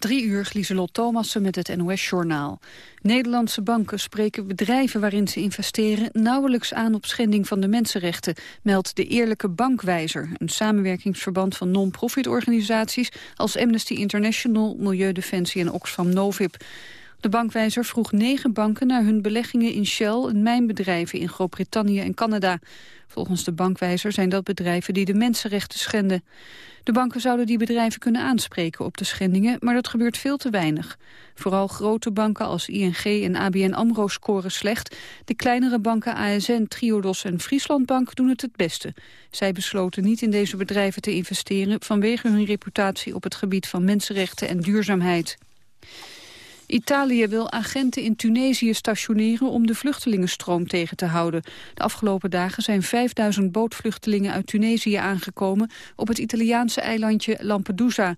Drie uur, Lieselot Thomassen met het NOS-journaal. Nederlandse banken spreken bedrijven waarin ze investeren... nauwelijks aan op schending van de mensenrechten, meldt de Eerlijke Bankwijzer... een samenwerkingsverband van non-profit organisaties... als Amnesty International, Milieudefensie en Oxfam Novib. De bankwijzer vroeg negen banken naar hun beleggingen in Shell... en mijnbedrijven in Groot-Brittannië en Canada. Volgens de bankwijzer zijn dat bedrijven die de mensenrechten schenden. De banken zouden die bedrijven kunnen aanspreken op de schendingen, maar dat gebeurt veel te weinig. Vooral grote banken als ING en ABN AMRO scoren slecht. De kleinere banken ASN, Triodos en Frieslandbank doen het het beste. Zij besloten niet in deze bedrijven te investeren vanwege hun reputatie op het gebied van mensenrechten en duurzaamheid. Italië wil agenten in Tunesië stationeren om de vluchtelingenstroom tegen te houden. De afgelopen dagen zijn 5000 bootvluchtelingen uit Tunesië aangekomen op het Italiaanse eilandje Lampedusa.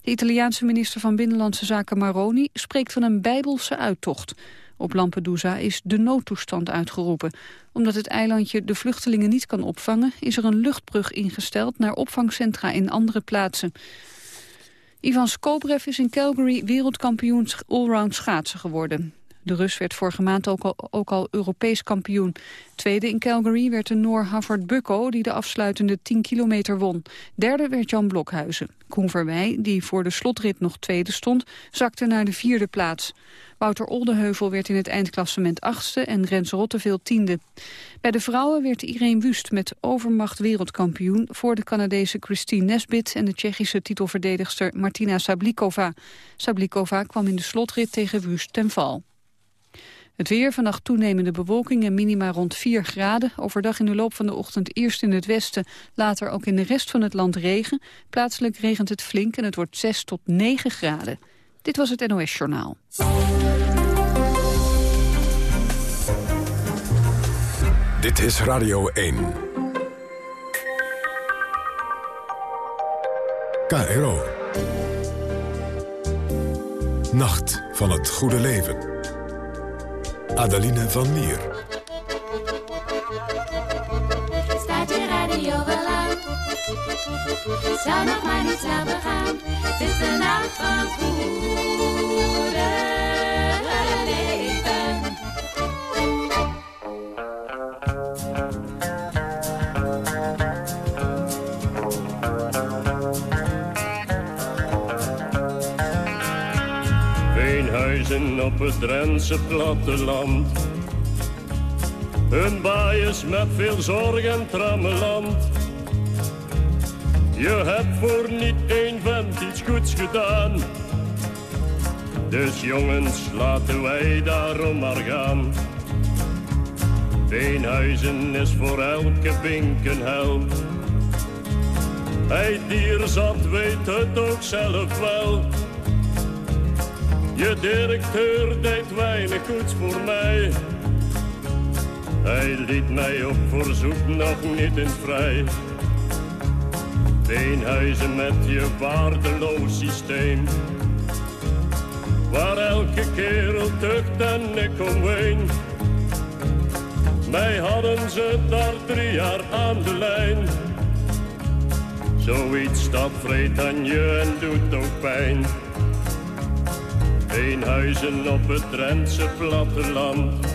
De Italiaanse minister van Binnenlandse Zaken Maroni spreekt van een bijbelse uittocht. Op Lampedusa is de noodtoestand uitgeroepen. Omdat het eilandje de vluchtelingen niet kan opvangen... is er een luchtbrug ingesteld naar opvangcentra in andere plaatsen. Ivan Skobrev is in Calgary wereldkampioen allround schaatsen geworden. De Rus werd vorige maand ook al, Europees kampioen. Tweede in Calgary werd de Noor Havard Bukko... die de afsluitende 10 kilometer won. Derde werd Jan Blokhuizen. Koen Verwij, die voor de slotrit nog tweede stond... zakte naar de vierde plaats. Wouter Oldeheuvel werd in het eindklassement achtste... en Rens Rotteveel tiende. Bij de vrouwen werd Irene Wust met overmacht wereldkampioen... voor de Canadese Christine Nesbit en de Tsjechische titelverdedigster Martina Sablikova. Sablikova kwam in de slotrit tegen Wust ten val. Het weer, vannacht toenemende bewolking en minima rond 4 graden. Overdag in de loop van de ochtend eerst in het westen, later ook in de rest van het land regen. Plaatselijk regent het flink en het wordt 6 tot 9 graden. Dit was het NOS Journaal. Dit is Radio 1. KRO. Nacht van het goede leven. Adeline van Lier. Staat je radio wel aan? Zou nog maar niet snel begaan. Het is de nacht van goede leven. Op het Drentse platteland. Een baaiers met veel zorg en trammeland. Je hebt voor niet één vent iets goeds gedaan. Dus jongens, laten wij daarom maar gaan. Veenhuizen is voor elke bink een. Hij die er zat weet het ook zelf wel. Je directeur deed weinig goeds voor mij. Hij liet mij op verzoek nog niet in vrij. Beenhuizen met je waardeloos systeem. Waar elke kerel tucht en ik omheen. Mij hadden ze daar drie jaar aan de lijn. Zoiets dat vreet aan je en doet ook pijn. Beenhuizen op het Drentse platteland.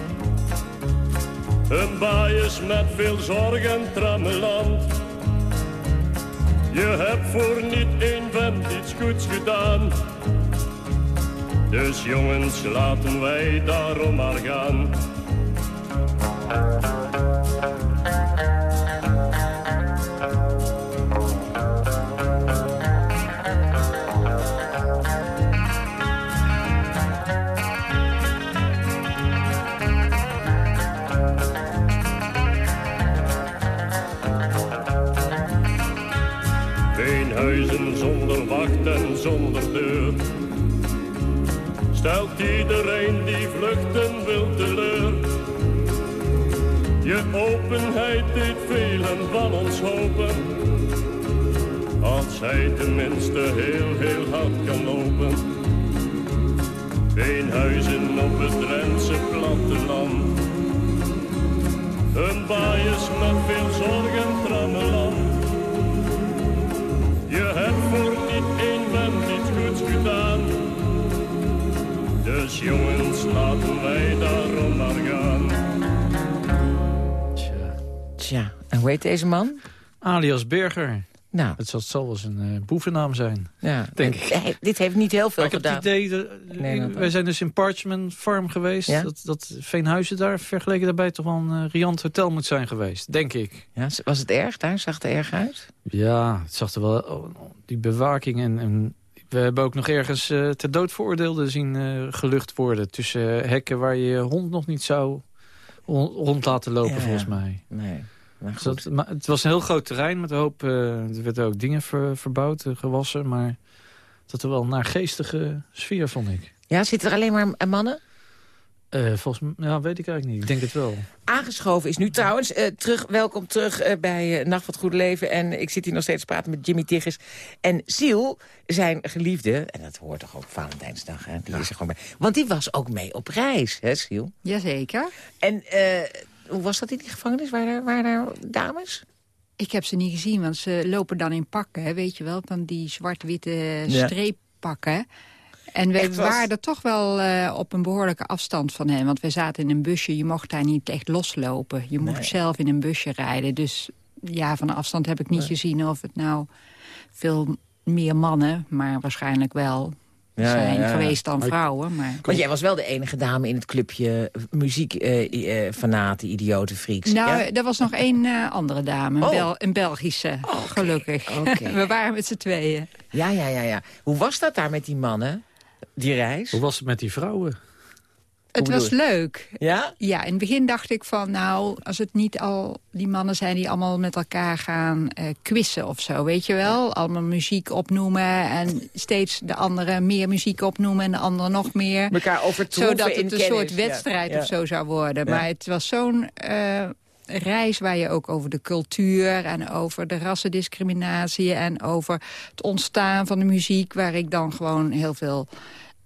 Een baaiers met veel zorg en trammeland. Je hebt voor niet één vent iets goeds gedaan. Dus jongens, laten wij daarom maar gaan. Zonder deur. Stelt iedereen die vluchten wil teleur. Je openheid deed velen van ons hopen. Als hij tenminste heel, heel hard kan lopen. Veenhuizen op het Drentse platteland. Een baaiers met veel zorg en trammeland. Je hebt voor niet één hebben iets goeds gedaan. Dus jongens, laten wij daarom maar gaan. Tja. Tja, en hoe heet deze man? Alias Burger. Nou, Het zal, wel zijn eh, boevennaam zijn. ja. Denk Eh, ik. eh, dit heeft niet heel veel Maar ik heb gedaan. het idee, dat- dat- wij zijn dus in Parchment Farm geweest. Ja? Dat, dat Veenhuizen daar vergeleken daarbij toch wel een uh, riant hotel moet zijn geweest. Denk ik. Ja, was het erg daar? Zag het er erg uit? Ja, het zag er wel... oh, die bewaking en... en we hebben ook nog ergens eh, ter dood veroordeelden zien eh, gelucht worden. Tussen eh, hekken waar je je hond nog niet zou ron- rond laten lopen, Ja, volgens mij. Nee. Maar Dus dat, maar het was een heel groot terrein met een hoop... eh, er werden ook dingen ver- verbouwd, eh, gewassen. Maar dat er wel een naargeestige sfeer, vond ik. Ja, zitten er alleen maar eh, mannen? Eh, volgens mij, ja, weet ik eigenlijk niet. Ik denk het wel. Aangeschoven is nu trouwens. eh, terug, welkom terug eh, bij Nacht van het Goede Leven. En ik zit hier nog steeds te praten met Jimmy Tiggers. En Siel, zijn geliefde, en dat hoort toch ook Valentijnsdag, hè? Die is er gewoon bij. Want die was ook mee op reis, hè, Siel? Jazeker. En eh, hoe was dat in die gevangenis? Waren daar, waren dames? Ik heb ze niet gezien, want ze lopen dan in pakken, hè, weet je wel. Van die zwart-witte Ja. streeppakken. En we waren er toch wel eh, op een behoorlijke afstand van hen. Want we zaten in een busje, je mocht daar niet echt loslopen. Je mocht Nee. zelf in een busje rijden. Dus ja, van de afstand heb ik niet gezien of het nou veel meer mannen... maar waarschijnlijk wel Ja, zijn ja, ja. geweest dan vrouwen. Maar... Want jij was wel de enige dame in het clubje muziekfanaten, idioten, freaks. Nou, ja? er was nog één eh, andere dame, een, Oh. Bel- een Belgische, gelukkig. oké. we waren met z'n tweeën. ja, ja, ja, ja. Hoe was dat daar met die mannen? Die reis? Hoe was het met die vrouwen? Het was leuk. Ja? Ja, in het begin dacht ik van, nou, als het niet al die mannen zijn die allemaal met elkaar gaan eh quizzen of zo, weet je wel? Allemaal muziek opnoemen en steeds de andere meer muziek opnoemen en de andere nog meer. Overtroeven Zodat in het een kennis. soort wedstrijd Ja, of zo zou worden. Ja. Maar het was zo'n eh, reis waar je ook over de cultuur... en over de rassendiscriminatie en over het ontstaan van de muziek... waar ik dan gewoon heel veel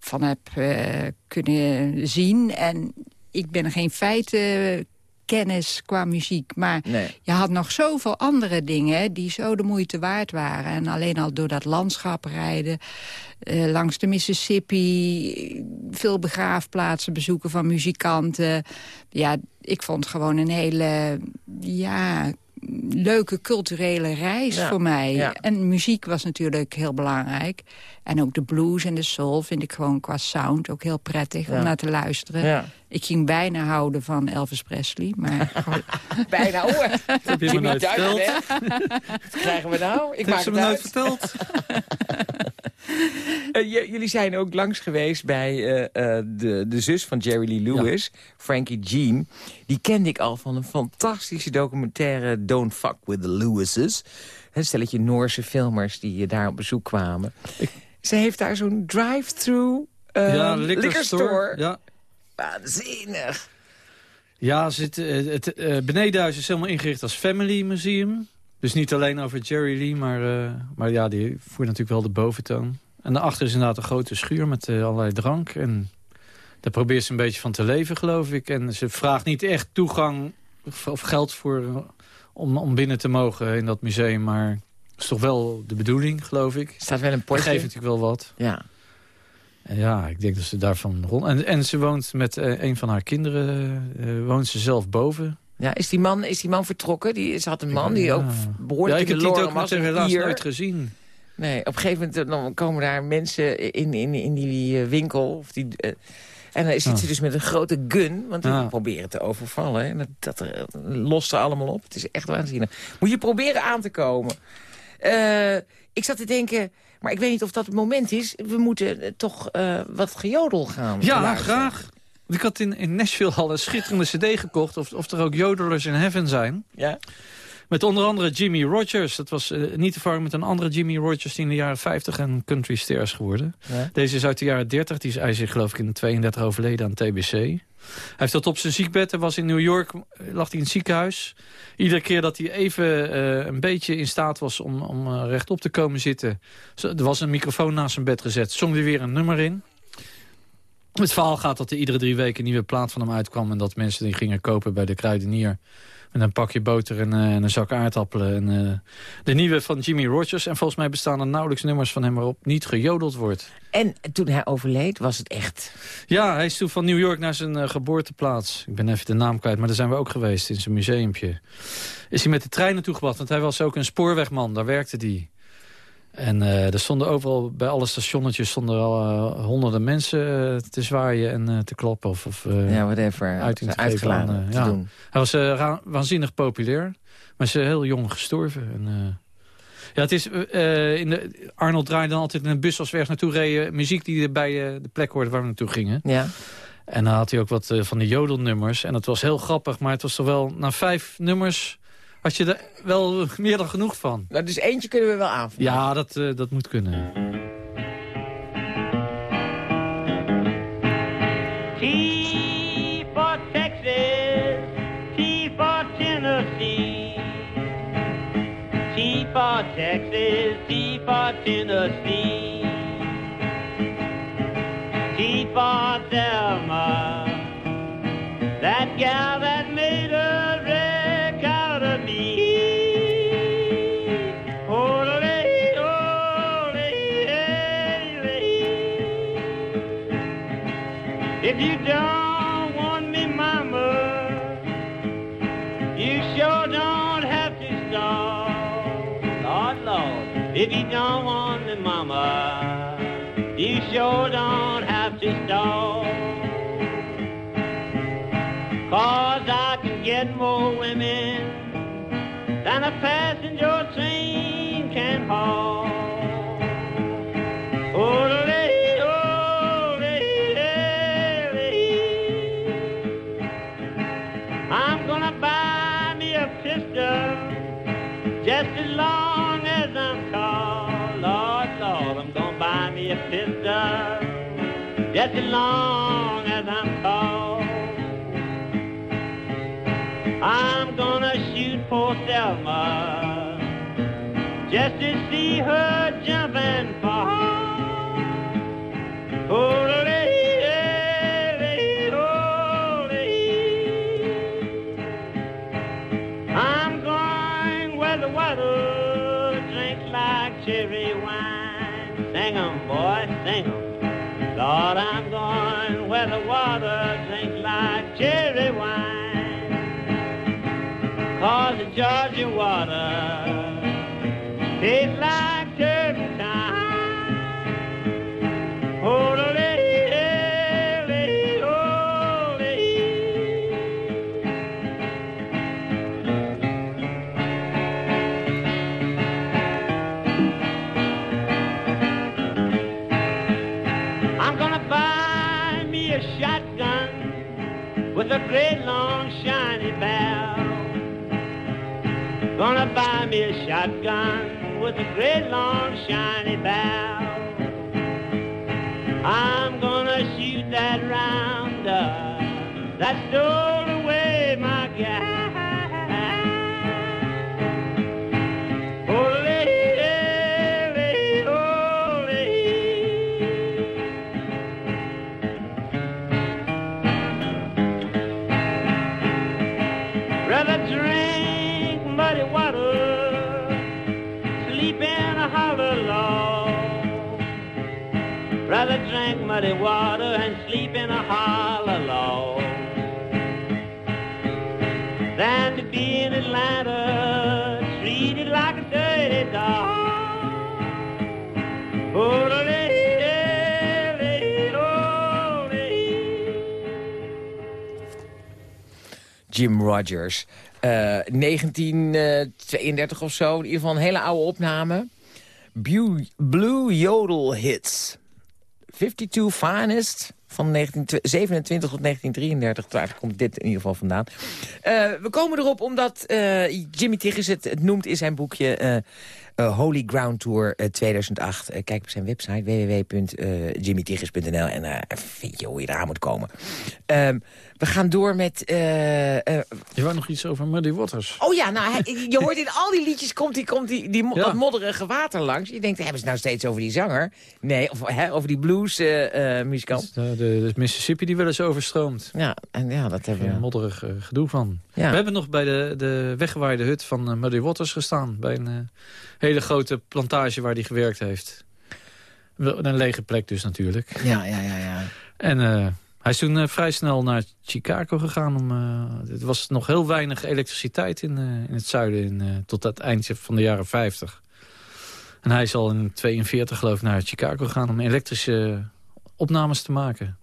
van heb eh, kunnen zien. En ik ben geen feiten kennis qua muziek. Maar Nee. je had nog zoveel andere dingen die zo de moeite waard waren. En alleen al door dat landschap rijden, eh, langs de Mississippi... veel begraafplaatsen bezoeken van muzikanten. Ja, ik vond gewoon een hele ja, leuke culturele reis Ja, voor mij. ja. En muziek was natuurlijk heel belangrijk. En ook de blues en de soul vind ik gewoon qua sound ook heel prettig Ja. om naar te luisteren. Ja. Ik ging bijna houden van Elvis Presley, maar Bijna hoor. heb je me nooit verteld. Wat krijgen we nou? Ik Dat maak heb ze het me nooit verteld. Eh, jullie zijn ook langs geweest bij eh, eh, de, de zus van Jerry Lee Lewis, Frankie Jean. Die kende ik al van een fantastische documentaire Don't Fuck With The Lewises. Een stelletje Noorse filmers die daar op bezoek kwamen. Ze heeft daar zo'n drive-thru eh ja, liquor, store. Ja, Waanzinnig. ja zit, het eh, benedenhuis is helemaal ingericht als family museum. Dus niet alleen over Jerry Lee, maar, eh, maar ja, die voert natuurlijk wel de boventoon. En daarachter is inderdaad een grote schuur met eh, allerlei drank. En daar probeert ze een beetje van te leven, geloof ik. En ze vraagt niet echt toegang of, geld voor, eh, om, om binnen te mogen in dat museum. Maar dat is toch wel de bedoeling, geloof ik. staat wel een potje. geeft natuurlijk wel wat. Ja. En ja, ik denk dat ze daarvan rond... En, en ze woont met een van haar kinderen, woont ze zelf boven. Ja, is die man, is die man vertrokken? Die, ze had een man die Ja. ook behoorlijk ja, ik in heb de die loren was. documentaire een helaas Ier. nooit gezien. Nee, op een gegeven moment eh, dan komen daar mensen in, in, in die eh, winkel. Of die, eh, en dan zit Ah. ze dus met een grote gun, want die Ah. proberen te overvallen. En dat, dat lost er allemaal op. Het is echt waanzinnig. Moet je proberen aan te komen. Eh, ik zat te denken, maar ik weet niet of dat het moment is. We moeten toch eh, wat gejodel gaan Ja, luisteren. graag. Ik had in, in Nashville al een schitterende cd gekocht... of, of er ook jodelers in heaven zijn. Ja? Met onder andere Jimmy Rogers. Dat was eh, niet te verwarren met een andere Jimmy Rogers... die in de jaren 50 een country ster is geworden. Ja. Deze is uit de jaren 30. Die is, is geloof ik in 32 overleden aan TBC. Hij heeft dat op zijn ziekbed. Hij was in New York, eh, lag hij in het ziekenhuis. Iedere keer dat hij even eh, een beetje in staat was om, om rechtop te komen zitten... er was een microfoon naast zijn bed gezet. Zong hij weer een nummer in. Het verhaal gaat dat er iedere drie weken een nieuwe plaat van hem uitkwam... en dat mensen die gingen kopen bij de kruidenier... Met een pakje boter en, eh, en een zak aardappelen. En, eh, de nieuwe van Jimmy Rogers. En volgens mij bestaan er nauwelijks nummers van hem waarop niet gejodeld wordt. En toen hij overleed was het echt... Ja, hij is toen van New York naar zijn eh, geboorteplaats. Ik ben even de naam kwijt, maar daar zijn we ook geweest in zijn museumpje. Is hij met de trein naartoe gebracht, want hij was ook een spoorwegman. Daar werkte hij. En er stonden overal, bij alle stationnetjes, stonden al honderden mensen te zwaaien en te kloppen. Of, of ja, whatever. Uiting te Uitgeladen aan, te ja. doen. Hij was eh, waanzinnig populair, maar is uh, heel jong gestorven. En, ja, het is, in de, Arnold draaide dan altijd in een bus als we ergens naartoe reden... muziek die bij de plek hoorde waar we naartoe gingen. Ja. En dan had hij ook wat van de jodelnummers. En dat was heel grappig, maar het was toch wel... na vijf nummers had je er wel meer dan genoeg van. Nou, dus eentje kunnen we wel aanvullen. Ja, dat, dat moet kunnen. T for Texas, T for Tennessee. T for Texas, T for Tennessee. T for Thelma, that gal that If you don't want me, mama, you sure don't have to stall. Lord, Lord, if you don't want me, mama, you sure don't have to stall. Cause I can get more women than a passenger just as long as I'm called. I'm gonna shoot for Thelma just to see her jump and fall. Oh, cherry wine. Cause the Georgia water tastes like turpentine. Oh, a great long shiny barrel. Gonna buy me a shotgun with a great long shiny barrel. I'm gonna shoot that rounder that stole away my gal. Drink muddy water and sleep in a hollow log than to be in Atlanta treated like a dirty dog. Oh, lady, lady. Jim Rogers. Eh, 1932 of zo. In ieder geval een hele oude opname. Blue, Blue Yodel Hits. 52 Finest van 1927 tot 1933. Daar komt dit in ieder geval vandaan. Eh, we komen erop omdat eh, Jimmy Tiggis het, het noemt in zijn boekje... eh, eh, Holy Ground Tour eh, 2008. Eh, kijk op zijn website www.jimmytigris.nl en eh vind je hoe je eraan moet komen. Ehm, we gaan door met... eh, eh, Je wou nog iets over Muddy Waters. Oh ja, nou, hij- je hoort in al die liedjes komt die, komt die, die Ja. dat modderige water langs. Je denkt, hebben ze nou steeds over die zanger? Nee, of, hè, over die blues eh, eh, muzikant. De, de Mississippi die wel eens overstroomt. Ja, en ja, dat hebben we. modderig eh, gedoe van. Ja. We hebben nog bij de, de weggewaaide hut van eh, Muddy Waters gestaan. Bij een eh, hele grote plantage waar hij gewerkt heeft. Een lege plek dus natuurlijk. Ja, ja, ja, ja. En eh, hij is toen eh, vrij snel naar Chicago gegaan. Om, eh, het was nog heel weinig elektriciteit in, in het zuiden in, tot het eindje van de jaren 50. En hij is al in 42 geloof ik naar Chicago gegaan om elektrische opnames te maken.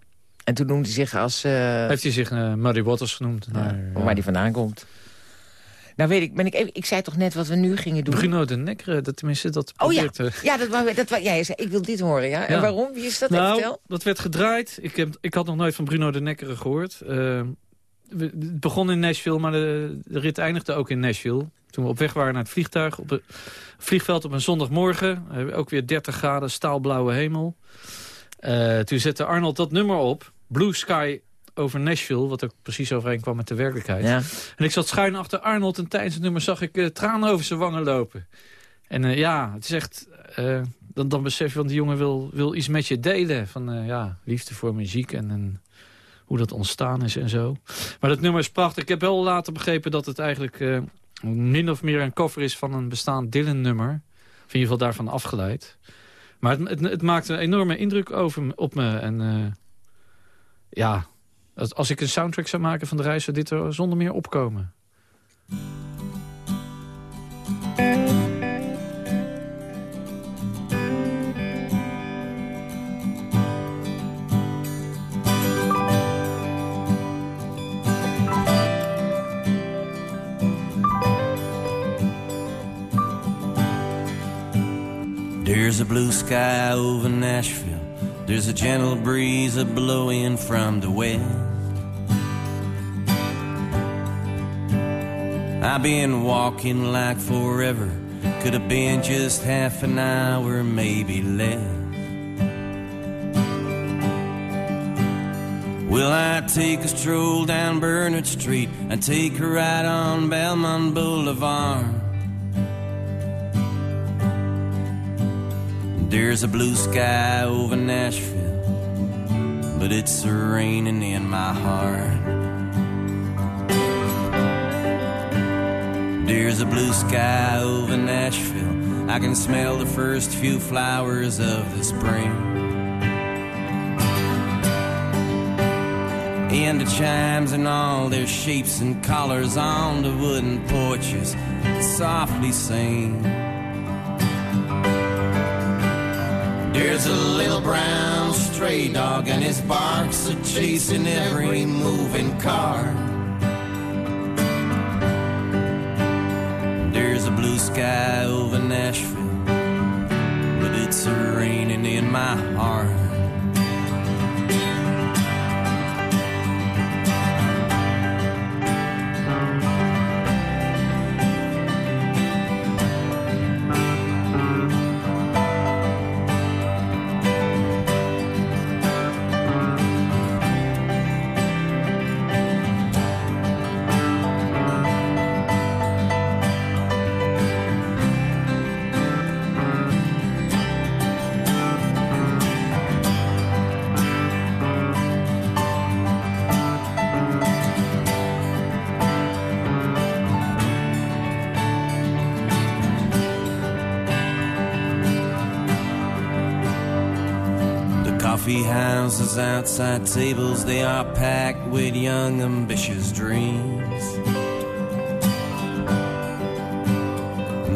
En toen noemde hij zich als... Heeft hij zich Muddy Waters genoemd. ja, naar, waar die vandaan komt. Nou weet ik, ben ik even... Ik zei toch net wat we nu gingen doen? Bruno de Necker, dat tenminste dat Oh ja, eh, ja dat, dat, ja, jij zei, ik wil dit horen, ja? En waarom? Wie is dat? Nou, dat werd gedraaid. Ik, heb, ik had nog nooit van Bruno de Necker gehoord. Eh, we- het begon in Nashville, maar de, de rit eindigde ook in Nashville. Toen we op weg waren naar het vliegtuig. Op het vliegveld op een zondagmorgen. Eh, ook weer 30 graden, staalblauwe hemel. Eh, toen zette Arnold dat nummer op. Blue Sky over Nashville. Wat ook precies overeenkwam met de werkelijkheid. Ja. En ik zat schuin achter Arnold en tijdens het nummer zag ik eh, tranen over zijn wangen lopen. En eh, ja, het is echt... eh, dan, dan besef je, van die jongen wil, wil iets met je delen. Van ja, liefde voor muziek en, en hoe dat ontstaan is en zo. Maar dat nummer is prachtig. Ik heb wel later begrepen dat het eigenlijk min of meer een cover is van een bestaand Dylan-nummer. Of in ieder geval daarvan afgeleid. Maar het, het, het maakt een enorme indruk over, op me. En ja, als, ik een soundtrack zou maken van de reis... zou dit er zonder meer opkomen. There's a blue sky over Nashville. There's a gentle breeze a blowing from the west. I've been walking like forever. Could have been just half an hour, maybe less. Will I take a stroll down Bernard Street and take a ride on Belmont Boulevard? There's a blue sky over Nashville, but it's raining in my heart. There's a blue sky over Nashville. I can smell the first few flowers of the spring. And the chimes and all their shapes and colors on the wooden porches softly sing. There's a little brown stray dog and his barks are chasing every moving car. Sky over Nashville, but it's raining in my heart. Coffee houses outside tables, they are packed with young, ambitious dreams.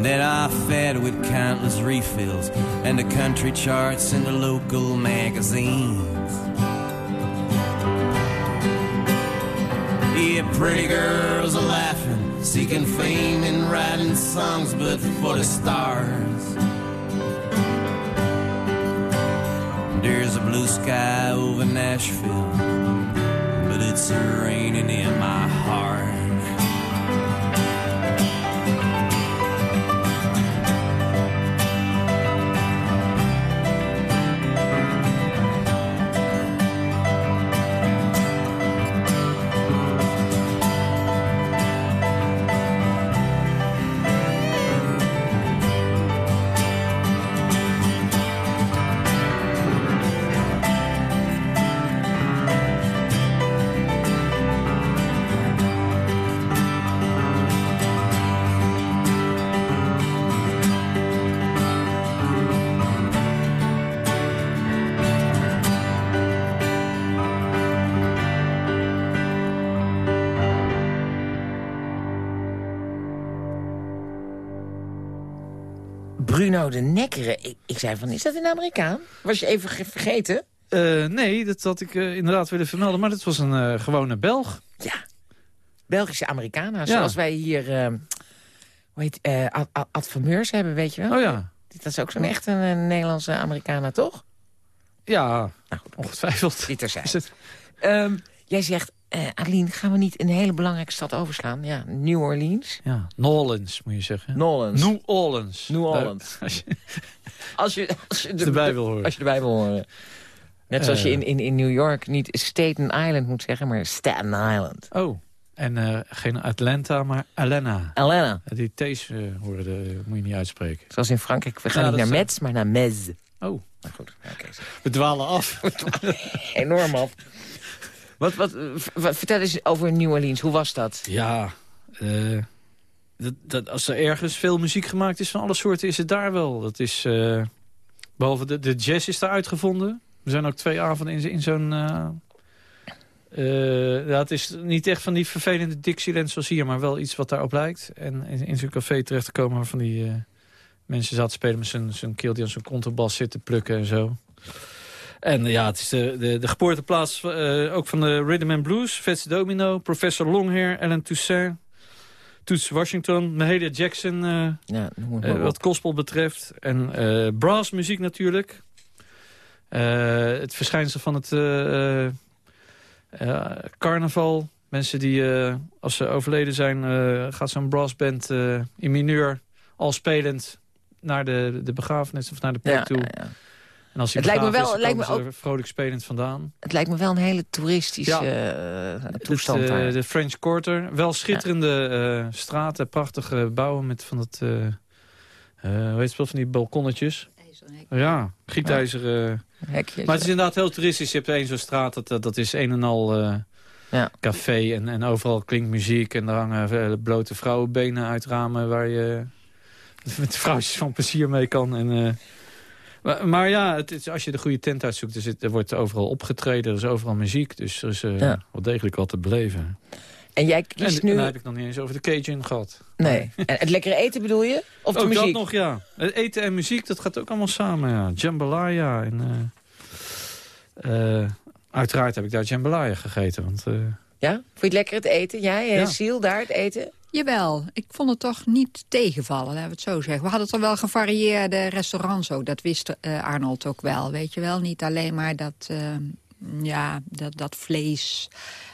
That are fed with countless refills and the country charts and the local magazines. Yeah, pretty girls are laughing, seeking fame and writing songs, but for the stars. Blue sky over Nashville, but it's raining in my heart. Bruno de Nekkere. Ik, ik zei van, is dat een Amerikaan? Was je even ge- vergeten? Eh, nee, dat had ik eh, inderdaad willen vermelden. Maar dat was een eh, gewone Belg. Ja. Belgische Amerikanen. Ja. Zoals wij hier, hoe heet, eh Ad, Ad- Ad van Meurs hebben, weet je wel? Oh ja. Dat is ook zo'n echte Nederlandse Amerikaner, toch? Ja, Nou goed, ongetwijfeld. dit er het- Ehm jij zegt, eh Adeline, gaan we niet een hele belangrijke stad overslaan? Ja, New Orleans. Ja, New Orleans moet je zeggen. Nolens. New Orleans. New Orleans. als je Als je, als je de- erbij wil horen. Als je erbij wil horen. Net zoals je Eh. in, in, in New York niet Staten Island moet zeggen, maar Staten Island. Oh, en eh, geen Atlanta, maar Alena. Elena. Die T's horen de, moet je niet uitspreken. Zoals in Frankrijk, we gaan Ja, niet naar Metz, maar naar Metz. Oh, Maar goed, oké. we dwalen af. enorm af. Wat, wat, eh, wat, vertel eens over New Orleans, hoe was dat? Ja, eh, dat, dat, als er ergens veel muziek gemaakt is van alle soorten, is het daar wel. Dat is, eh, behalve de, de jazz is daar uitgevonden. Er zijn ook twee avonden in, in zo'n... ja, het is niet echt van die vervelende Dixieland zoals hier, maar wel iets wat daarop lijkt. En in, zo'n café terecht te komen waarvan die mensen zaten spelen met zijn, die aan zijn contrabas zitten plukken en zo. En ja, het is de, de, de geboorteplaats eh, ook van de Rhythm and Blues. Fats Domino, Professor Longhair, Ellen Toussaint, Toots Washington, Mahalia Jackson, eh, Ja, eh, wat gospel betreft. En brassmuziek natuurlijk. Het verschijnsel van het carnaval. Mensen die, als ze overleden zijn, gaat zo'n brassband in mineur al spelend naar de, de begrafenis of naar de plek Ja, toe. ja. En als hij Het lijkt me wel- is, lijkt me er vrolijk spelend vandaan. Het lijkt me wel een hele toeristische Ja. eh, toestand Het, de French Quarter. Wel schitterende eh, straten, prachtige bouwen met van dat... eh eh, hoe heet het wel, van die balkonnetjes. Ja, gietijzeren. Hekjes. Maar het is inderdaad heel toeristisch. Je hebt één zo'n straat, dat, dat, is een en al eh, Ja. café. En, en overal klinkt muziek. En er hangen blote vrouwenbenen uit ramen... waar je met vrouwtjes van plezier mee kan. En, eh, maar, maar ja, het is, als je de goede tent uitzoekt... Er, zit, er wordt overal opgetreden, er is overal muziek. Dus er is eh, Ja. wel degelijk wat te beleven. En jij En, kiest en nu... dan heb ik nog niet eens over de Cajun gehad. Nee. En het lekkere eten bedoel je? Of de Ook muziek? dat nog, ja. Het eten en muziek, dat gaat ook allemaal samen, ja. Jambalaya en... eh, eh, uiteraard heb ik daar jambalaya gegeten, want... Ja? Vond je het lekker het eten? Jij, Ja. ja. Siel, daar het eten? Jawel, ik vond het toch niet tegenvallen, laten we het zo zeggen. We hadden toch wel gevarieerde restaurants ook. Dat wist eh, Arnold ook wel, weet je wel. Niet alleen maar dat, eh, ja, dat, dat vlees.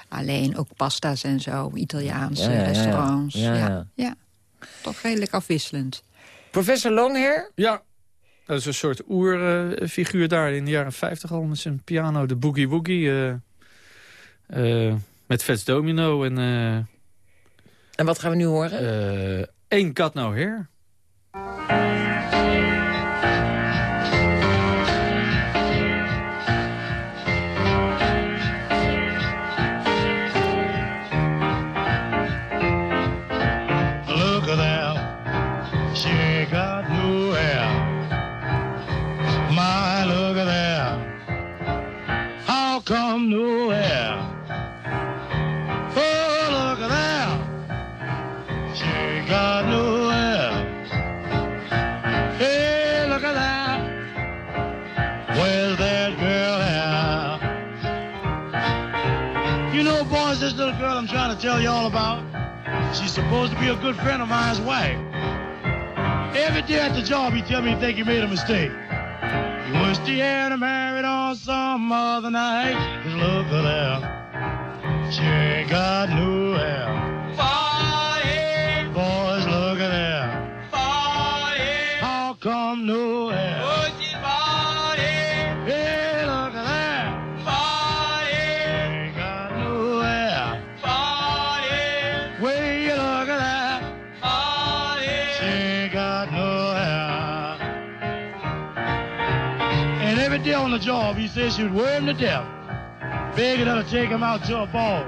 Alleen ook pasta's en zo, Italiaanse Ja, ja, ja, ja. restaurants. Ja, ja. ja. toch redelijk afwisselend. Professor Longhair? ja, dat is een soort oerfiguur daar in de jaren 50 al... met zijn piano, de Boogie Woogie... eh, eh, met Fats Domino en... En wat gaan we nu horen? eh Ain't Got No Hair. I'm trying to tell you all about. She's supposed to be a good friend of mine's wife. Every day at the job, he tell me he think he made a mistake. He wished he had married on some other night. Look at that. She ain't got no hair. The job, he says she would wear him to death, begging her to take him out to a ball.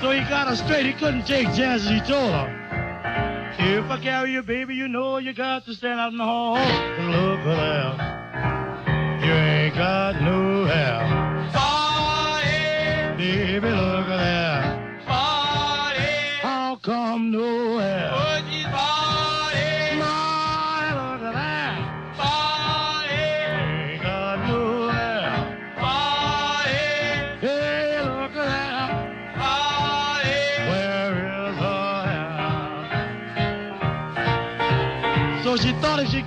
So he got her straight. He couldn't take chances. He told her, "If I carry you, baby, you know you got to stand out in the hall. And look for that. You ain't got no hair.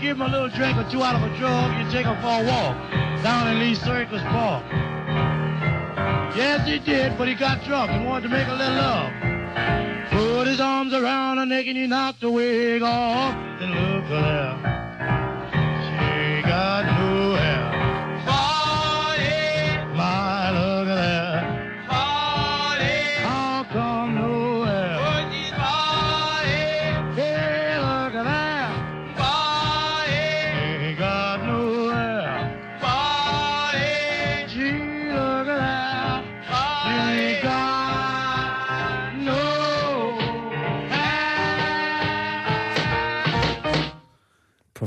Give him a little drink or two out of a jug, he'd take her for a walk down in Lee Circus Park. Yes, he did, but he got drunk and wanted to make a little love. Put his arms around her neck and he knocked the wig off. And look at her.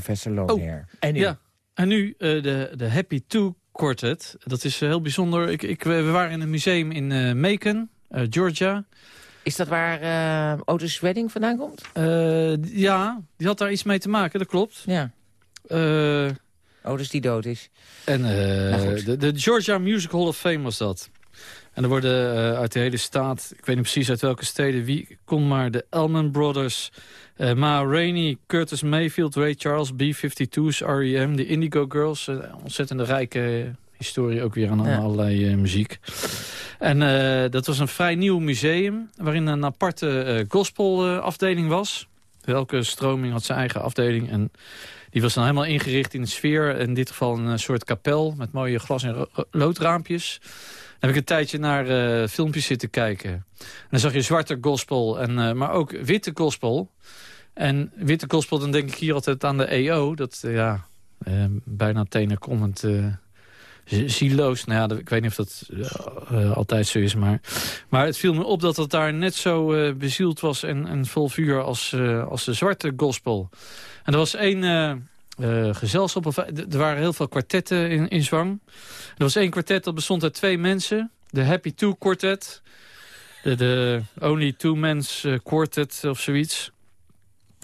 Professor Longhair. en nu? Ja, en nu eh, de, de Happy Two Quartet. Dat is eh, heel bijzonder. Ik, ik, we waren in een museum in eh, Macon, eh, Georgia. Is dat waar eh Otis Redding vandaan komt? Eh, ja, die had daar iets mee te maken, dat klopt. Ja. Eh, Otis die dood is. en eh, Nou de, de Georgia Music Hall of Fame was dat. En er worden eh, uit de hele staat, ik weet niet precies uit welke steden, wie kon maar de Elman Brothers, eh, Ma Rainey, Curtis Mayfield, Ray Charles, B-52's, R.E.M., de Indigo Girls. eh, ontzettende rijke historie ook weer aan Ja. allerlei muziek. En dat was een vrij nieuw museum, waarin een aparte gospelafdeling was. Elke stroming had zijn eigen afdeling en die was dan helemaal ingericht in de sfeer. In dit geval een soort kapel met mooie glas- en loodraampjes. Heb ik een tijdje naar eh, filmpjes zitten kijken. En dan zag je zwarte gospel, en, eh, maar ook witte gospel. En witte gospel, dan denk ik hier altijd aan de EO. Dat, eh, ja, bijna tenenkrommend zieloos. Nou ja, ik weet niet of dat altijd zo is, maar... Maar het viel me op dat het daar net zo bezield was en, en vol vuur als, als de zwarte gospel. En er was één eh, eh, gezelschap, of, eh, er waren heel veel kwartetten in, in zwang. Er was één kwartet dat bestond uit twee mensen. De Happy Two Quartet. De, de Only Two Men's eh, Quartet of zoiets.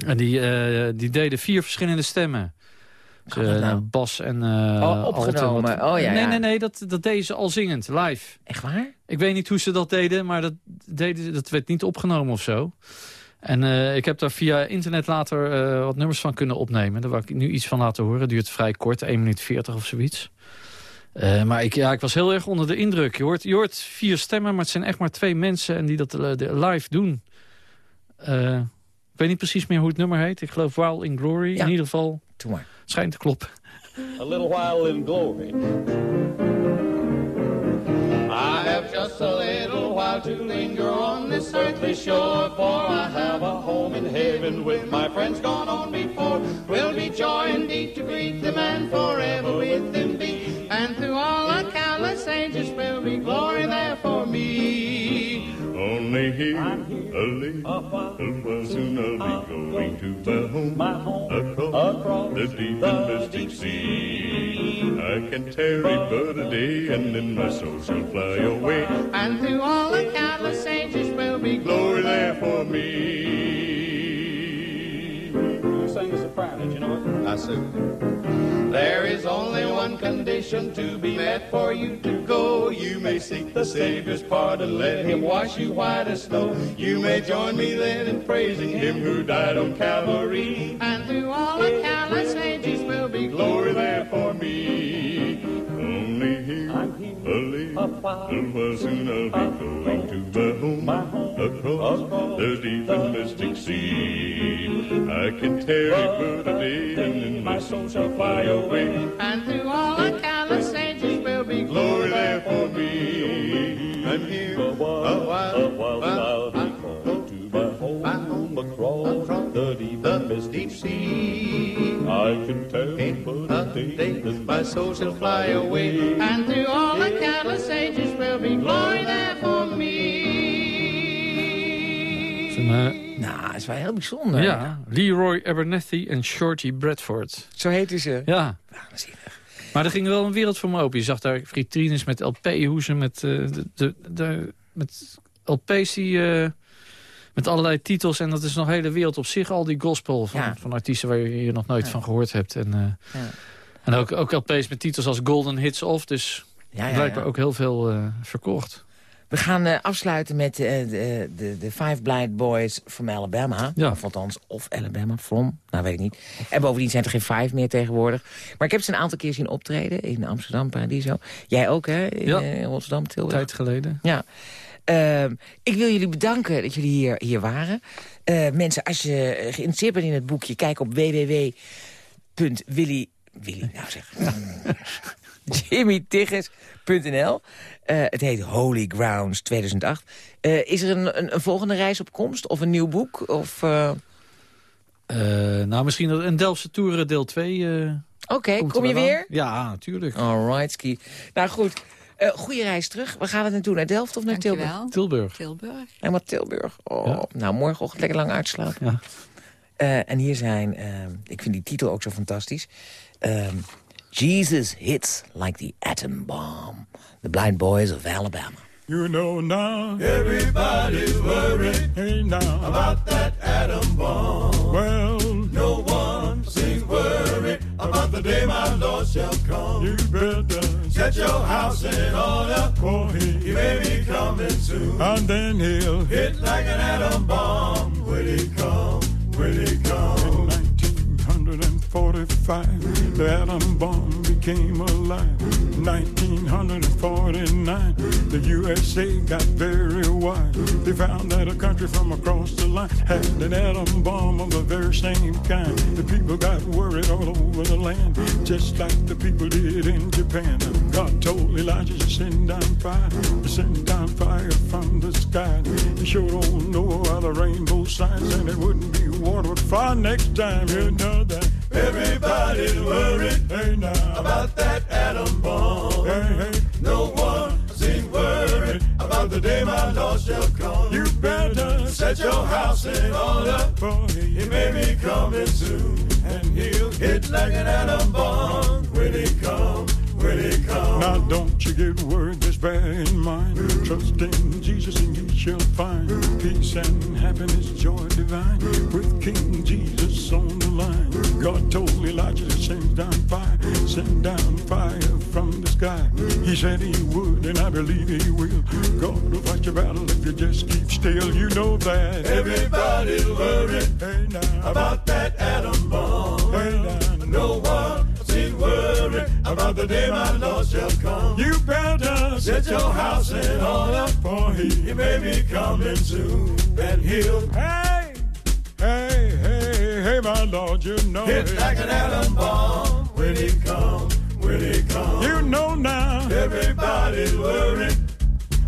En die, eh, die deden vier verschillende stemmen. Nou? bas en... eh, Oh, opgenomen. wat- Oh, ja, nee, ja. nee, nee, dat, dat deden ze al zingend, live. Echt waar? Ik weet niet hoe ze dat deden, maar dat, deden, dat werd niet opgenomen of zo. En eh, ik heb daar via internet later eh, wat nummers van kunnen opnemen. Daar wil ik nu iets van laten horen. duurt vrij kort, 1 minuut 40 of zoiets. Eh, maar ik, ja, ik was heel erg onder de indruk. Je hoort, je hoort vier stemmen, maar het zijn echt maar twee mensen... en die dat de- live doen. Eh, ik weet niet precies meer hoe het nummer heet. Ik geloof Wild in Glory. Ja. In ieder geval Doe maar. schijnt te kloppen. a little while in glory. I have just a little to linger on this earthly shore, for I have a home in heaven with my friends gone on before. Will be joy indeed to greet them and forever with them be, and through all the countless ages will be glory there for me. Only here, a little while, soon I'll be going to my home, across, the deep and mystic sea. I can tarry but a day, and then my soul shall fly away. And through all the countless ages will be Glory glory there for me. There is only one condition to be met for you to go. You may seek the Savior's pardon, let him wash you white as snow. You may join me then in praising him who died on Calvary. And through all the countless ages will be Glory there for little while, soon I'll be going to my home, across the deep and mystic sea. I can tarry but a day, and then my soul shall fly away. And through all the countless ages will be Glory there for me. I'm here a while, a while, while I'll be going to my home across the deep and mystic sea. I can tarry soul shall fly away. And through all the countless ages will be glory there for me. Nou, dat is wel heel bijzonder. ja, Leroy Abernethy en Shorty Bradford. Zo heten ze. Ja. Waanzinnig. Maar er ging wel een wereld voor me open. Je zag daar vitrines met LP-hoezen, met, eh, de, de, de- met LP's die... eh, met allerlei titels. En dat is nog een hele wereld op zich. Al die gospel van, Ja. van artiesten waar je hier nog nooit Ja. van gehoord hebt. En, eh, Ja. En ook, ook LP's met titels als Golden Hits Off. Dus Ja, ja, blijkbaar ja. ook heel veel eh, verkocht. We gaan eh, afsluiten met eh, de, de, de Five Blind Boys from Alabama. Ja. Of althans, of Alabama, from, nou weet ik niet. En bovendien zijn er geen Five meer tegenwoordig. Maar ik heb ze een aantal keer zien optreden in Amsterdam, Paradiso. Jij ook, hè? In Ja. Rotterdam, Tilburg. Tijd geleden. Ja. Ehm, ik wil jullie bedanken dat jullie hier, hier waren. Mensen, als je geïnteresseerd bent in het boekje... kijk op www.willy... Willy, nou zeg... jimmytigges.nl. Eh, het heet Holy Grounds 2008. Eh, is er een, een, een volgende reis op komst? Of een nieuw boek? Of... eh, Eh, nou, misschien een Delftse Tour deel 2. Oké, kom je weer? Ja, natuurlijk. Alright, ski. Nou goed, eh goede reis terug. Waar gaan we naartoe? Naar Delft of naar Tilburg? Dankjewel. Tilburg. Tilburg. Helemaal Tilburg. Oh, Ja. Nou, morgenochtend lekker lang uitslapen. Ja. Eh, en hier zijn, ehm, ik vind die titel ook zo fantastisch. Ehm, Jesus hits like the atom bomb. The blind boys of Alabama. You know now everybody's worried hey now about that atom bomb. Well, no one seems worried about the day my Lord shall come. You better set your house in order, for he, he may be coming soon. And then he'll hit like an atom bomb. Will he come? Will he come? In 1945, the atom bomb became alive. 1949, the USA got very wise. They found that a country from across the line had an atom bomb of the very same kind. The people got worried all over the land, just like the people did in Japan. God told Elijah to send down fire, to send down fire from the sky. He don't know how the rainbow signs, and it wouldn't be water but fire next time. You know that everybody's worried hey now about that atom bomb. Hey, hey, no one seems worried about the day my Lord shall come. You better set your house in order, for he may be coming soon, and he'll hit like an atom bomb when he come. When he come. Now don't you get worried, just bear in mind. Trust in Jesus and you shall find peace and happiness, joy divine. With King Jesus on the line. God told Elijah to send down fire, send down fire from the sky. He said he would, and I believe he will. God will fight your battle if you just keep still. You know that everybody's worried hey now, about that atom bomb. Hey now, no one seems worried about the day my Lord shall come. You better set your house in order, for he, he may be coming soon. And he'll hey, hey, hey, my Lord, you know hit like an atom bomb. When he come, when he comes. You know now. Everybody's worried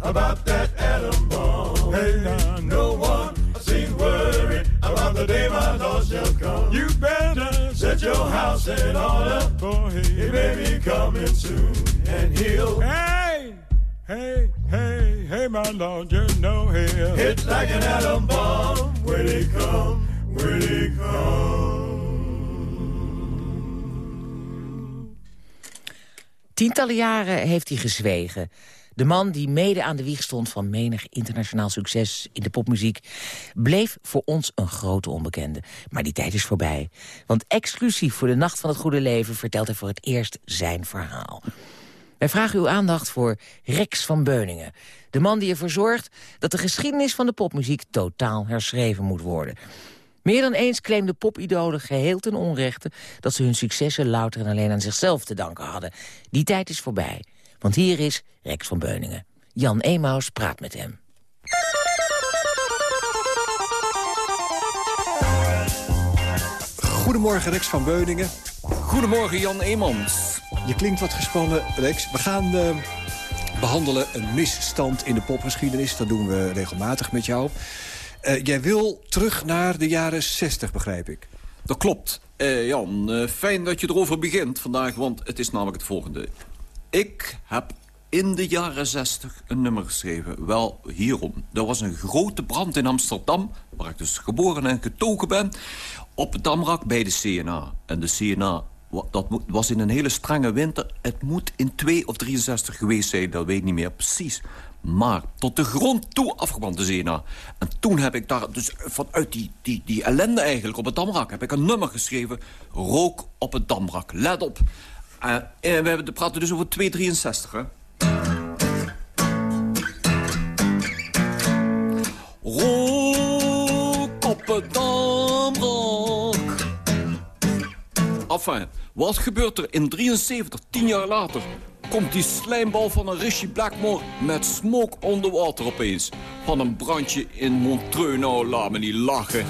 about that atom bomb. Hey, now, no one seems worried about the day my Lord shall come. You better set your house in order, for he, may be coming soon, and he'll hey, hey, hey, hey, my Lord, you know he'll hit like an atom bomb. When he come, Tientallen jaren heeft hij gezwegen. De man die mede aan de wieg stond van menig internationaal succes in de popmuziek... bleef voor ons een grote onbekende. Maar die tijd is voorbij. Want exclusief voor de Nacht van het Goede Leven... vertelt hij voor het eerst zijn verhaal. Wij vragen uw aandacht voor Rex van Beuningen. De man die ervoor zorgt dat de geschiedenis van de popmuziek... totaal herschreven moet worden. Meer dan eens claimden popidolen geheel ten onrechte... dat ze hun successen louter en alleen aan zichzelf te danken hadden. Die tijd is voorbij. Want hier is Rex van Beuningen. Jan Emaus praat met hem. Goedemorgen Rex van Beuningen. Goedemorgen Jan Eemans. Je klinkt wat gespannen, Rex. We gaan eh, behandelen een misstand in de popgeschiedenis. Dat doen we regelmatig met jou. Eh, jij wil terug naar de jaren 60, begrijp ik. Dat klopt. Eh, Jan, eh, fijn dat je erover begint vandaag, want het is namelijk het volgende. Ik heb in de jaren 60 een nummer geschreven. Wel hierom. Er was een grote brand in Amsterdam, waar ik dus geboren en getogen ben... op het Damrak bij de CNA. En de CNA dat was in een hele strenge winter. Het moet in 2 of 63 geweest zijn, dat weet ik niet meer precies maar tot de grond toe afgebrand, de Zena. En toen heb ik daar, dus vanuit die, die, die ellende eigenlijk op het Damrak... heb ik een nummer geschreven, Rook op het Damrak. Let op. En, eh, we praten dus over 263, hè. Rook op het Damrak. Enfin, wat gebeurt er in 73, tien jaar later... Komt die slijmbal van een Rishi Blackmore met smoke on the water opeens. Van een brandje in Montreux, nou laat me niet lachen.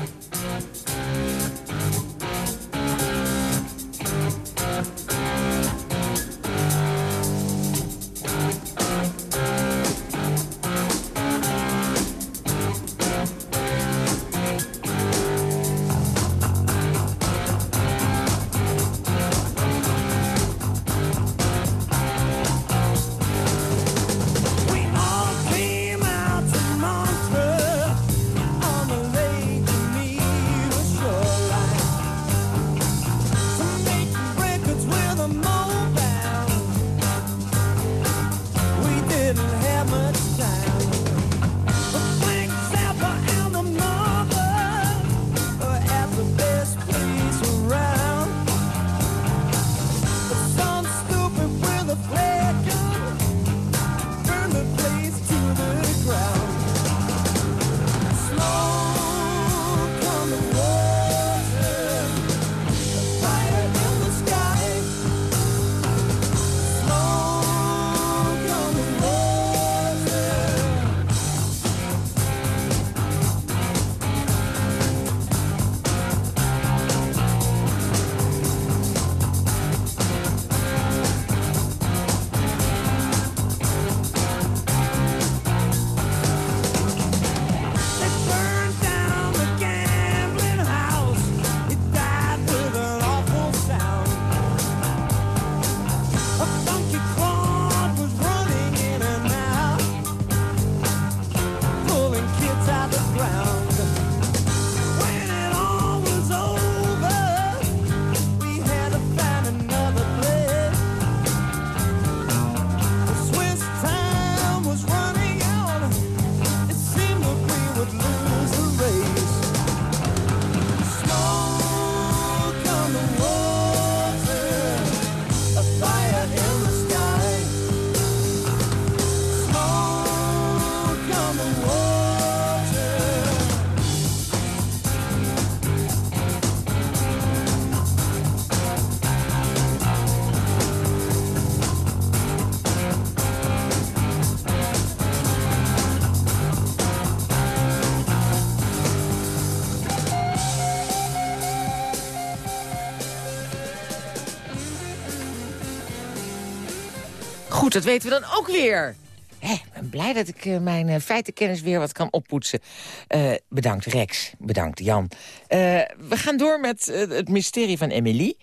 Dat weten we dan ook weer. Hè, ik ben blij dat ik eh, mijn eh, feitenkennis weer wat kan oppoetsen. Eh, bedankt Rex, bedankt Jan. We gaan door met het mysterie van Emily.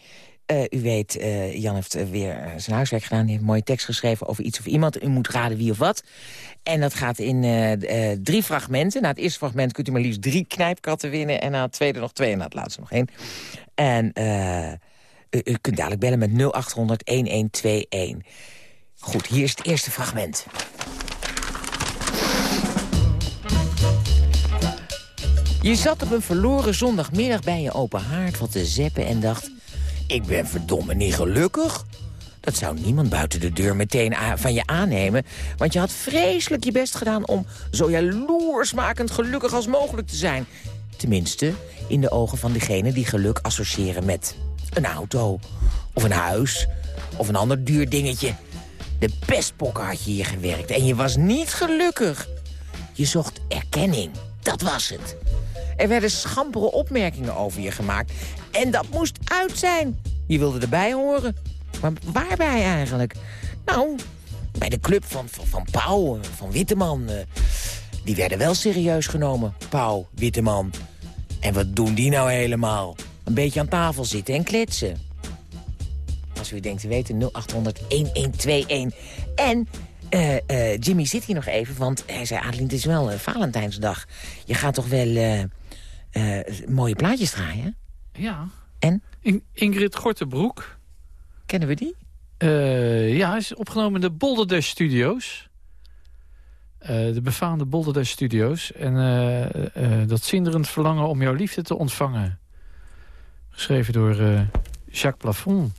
U weet, Jan heeft weer zijn huiswerk gedaan. Hij heeft een mooie tekst geschreven over iets of iemand. U moet raden wie of wat. En dat gaat in drie fragmenten. Na het eerste fragment kunt u maar liefst drie knijpkatten winnen. En na het tweede nog twee en na het laatste nog één. En u, u kunt dadelijk bellen met 0800 1121. Goed, hier is het eerste fragment. Je zat op een verloren zondagmiddag bij je open haard wat te zeppen en dacht... ik ben verdomme niet gelukkig. Dat zou niemand buiten de deur meteen van je aannemen... want je had vreselijk je best gedaan om zo jaloersmakend gelukkig als mogelijk te zijn. Tenminste, in de ogen van diegenen die geluk associëren met een auto... of een huis, of een ander duur dingetje. De pestpokken had je hier gewerkt en je was niet gelukkig. Je zocht erkenning, dat was het. Er werden schampere opmerkingen over je gemaakt. En dat moest uit zijn. Je wilde erbij horen. Maar waarbij eigenlijk? Nou, bij de club van, van, van Pauw, eh, van Witteman. eh, die werden wel serieus genomen. Pauw, Witteman. En wat doen die nou helemaal? Een beetje aan tafel zitten en kletsen. Als u denkt te weten, 0800-1121. En eh, eh, Jimmy zit hier nog even, want hij zei... Adeline, het is wel eh, Valentijnsdag. Je gaat toch wel mooie plaatjes draaien? Ja. En? In Ingrid Gortenbroek. Kennen we die? Ja, hij is opgenomen in de Bolderdash Studios. De befaamde Bolderdash Studios. En dat zinderend verlangen om jouw liefde te ontvangen. Geschreven door Jacques Plafond.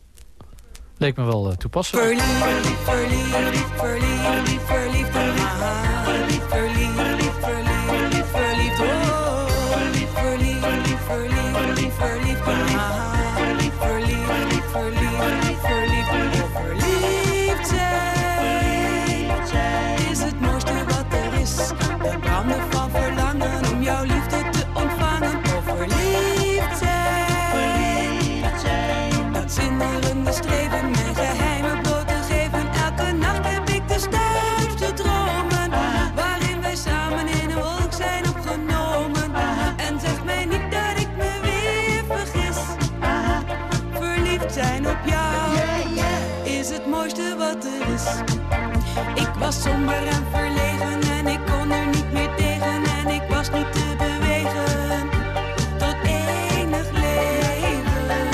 Leek me wel eh, toepasselijk. Ik was somber en verlegen en ik kon er niet meer tegen en ik was niet te bewegen tot enig leven.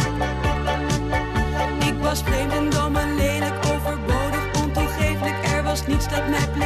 Ik was vreemd en dom en lelijk, overbodig, ontoegeeflijk. Er was niets dat mij plezier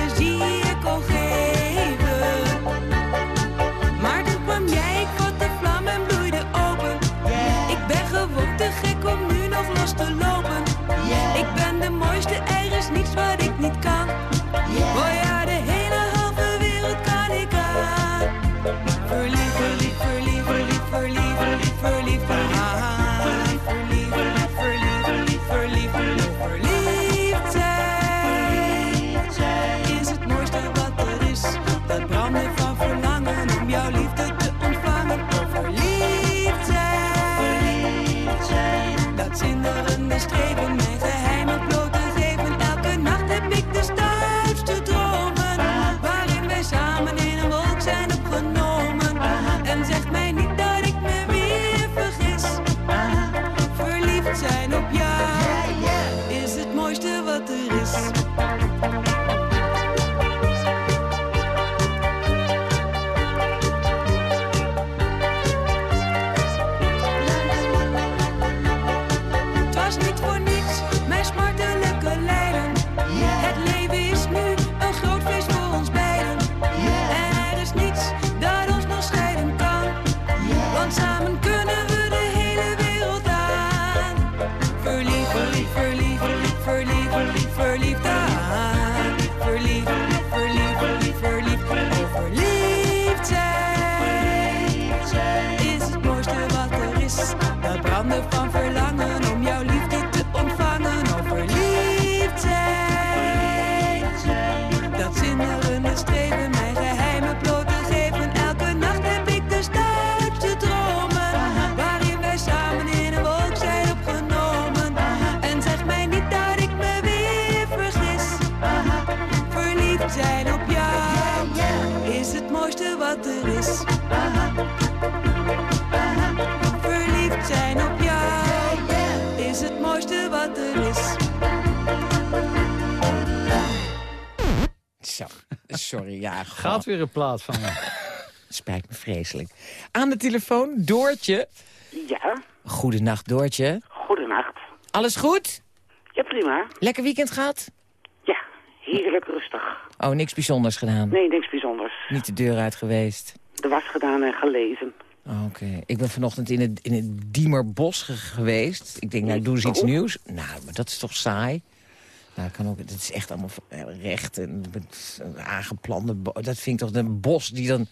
Yes. Sorry, ja. Gaat weer een plaat van me. Spijt me vreselijk. Aan de telefoon, Doortje. Ja, Goedenacht, Doortje. goedenacht. Alles goed? Ja, prima. Lekker weekend gehad? Ja, heerlijk rustig. Oh, niks bijzonders gedaan? Nee, niks bijzonders. Niet de deur uit geweest? De was gedaan en gelezen. Oh, Oké. Ik ben vanochtend in het, in het Diemerbos ge- geweest. Ik denk, nou, doe eens iets nieuws. Nou, maar dat is toch saai? Nou, kan ook, het is echt allemaal recht en aangeplande... Dat vind ik toch een bos die dan...